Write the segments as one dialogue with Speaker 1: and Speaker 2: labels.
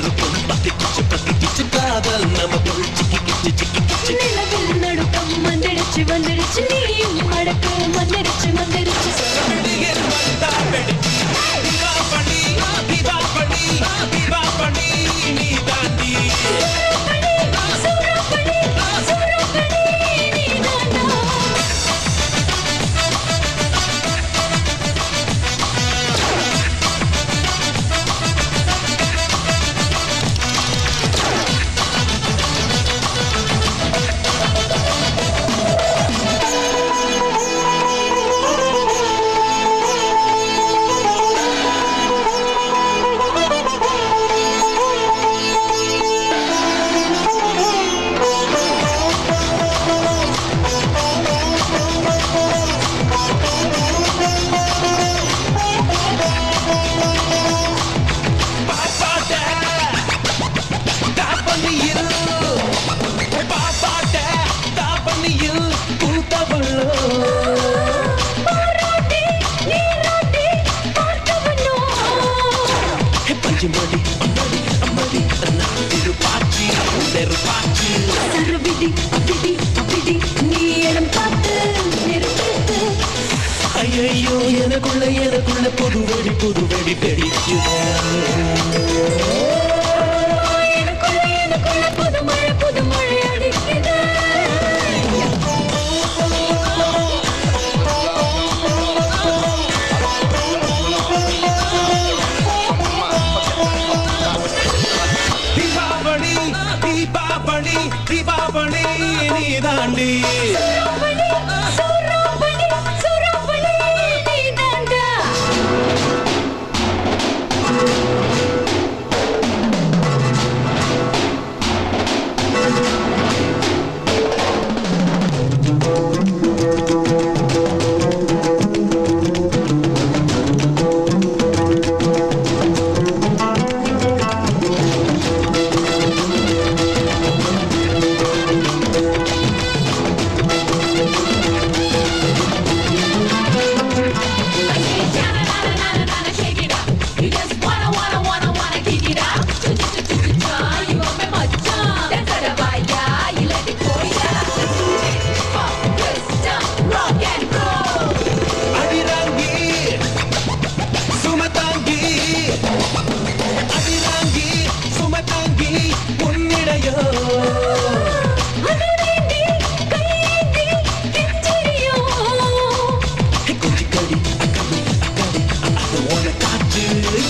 Speaker 1: ఎరుపు పతి పిచ్చి పతి పిచ్చి కాదల్ నమ పిచ్చి పిచ్చి மொழி மொழி மொழி திருப்பாச்சி நெருப்பாச்சி
Speaker 2: விதி விதி விதி நீ இடம் பார்த்து நெருப்பாத்து
Speaker 1: ஐயோ எனக்குள்ள எனக்குள்ள புது வெடி புது தீபாவளி தீபாவளி நீ தாண்டி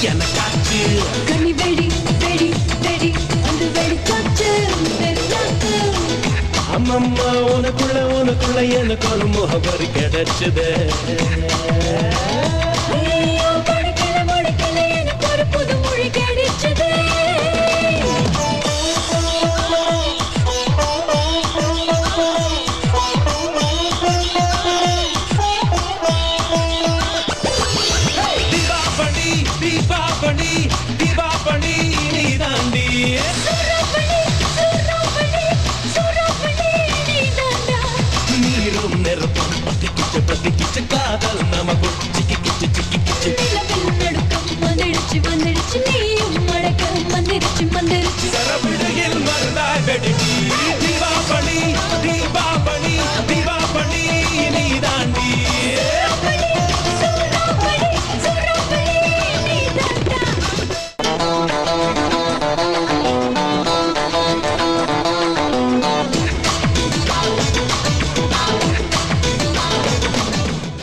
Speaker 1: என காற்று
Speaker 2: கனி வெடி வெடி வெடி அந்த
Speaker 1: உனக்குள்ள உனக்குள்ள எனக்கு ஒரு முகவரி கிடைச்சது. நெருப்பம். பத்தி கிச்சு காதல் நமக்கு சிக்கி கிச்சு சிக்கி கிச்சு.
Speaker 2: நடுக்கம் வந்திடுச்சு வந்து